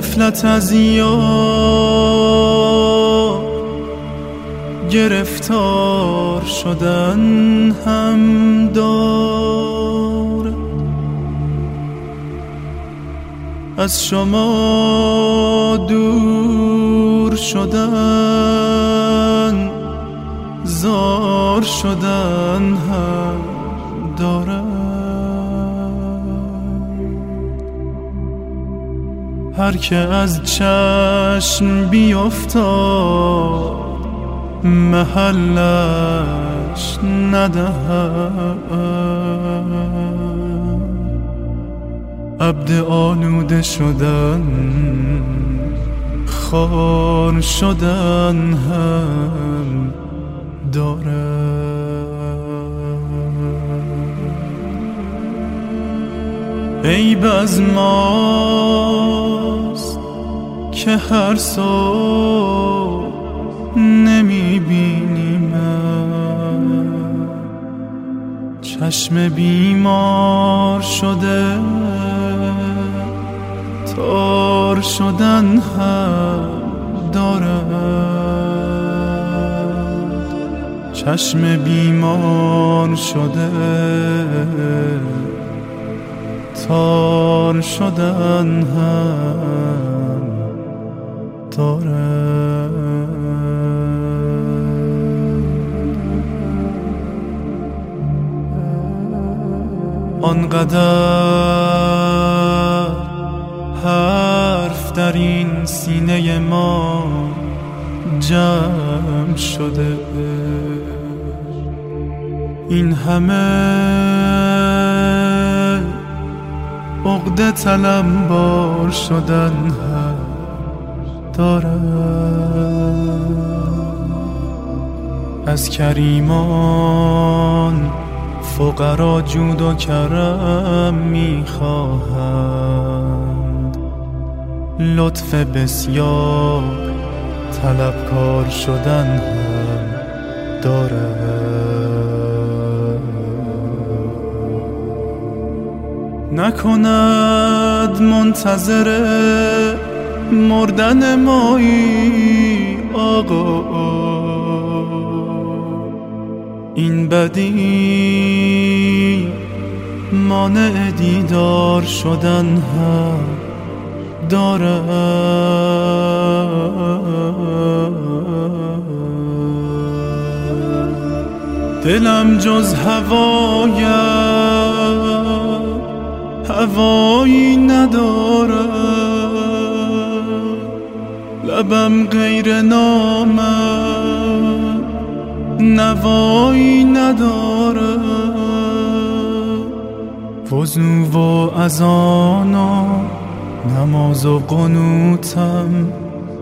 قفلت از یار گرفتار شدن هم دار از شما دور شدن زار شدن هم دارد هر که از چشم بیفتاد محلش ندهد. عبد آلوده شدن خار شدن هم داره عیب از ماست که هر سو نمی بینیم چشم بیمار شده تار شدن هم دارد چشم بیمار شده تار شدن هم داره آنقدر حرف در این سینه ما جمع شده. این همه عقده بار شدن دارد از کریمان فقرا جود و کرم می‌خواهند. لطف بسیار طلبکار شدن هم دارد نکند منتظر مردن مایی آقا. این بدی مانع دیدار شدن هم دلم جز هوایم هوایی نداره. لبم غیر نامه نوایی نداره. وضو و ازان و نماز و قنوتم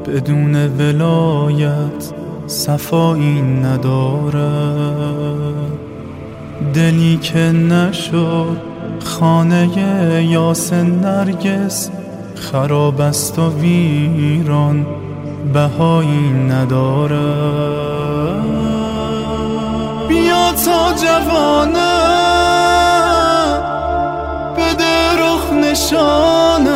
بدون ولایت صفایی نداره. دلی که نشد خانه یاس نرگس خراب است و ویران بهایی نداره بیا تا جوانه بده رخ نشانم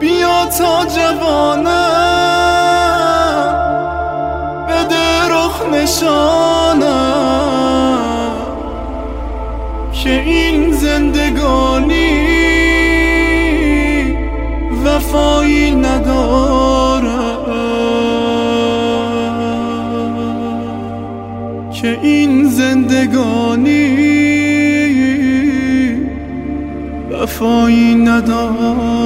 بیا تا جوانه بده رخ نشانم که این زندگانی وفایی نداره که این زندگانی وفایی نداره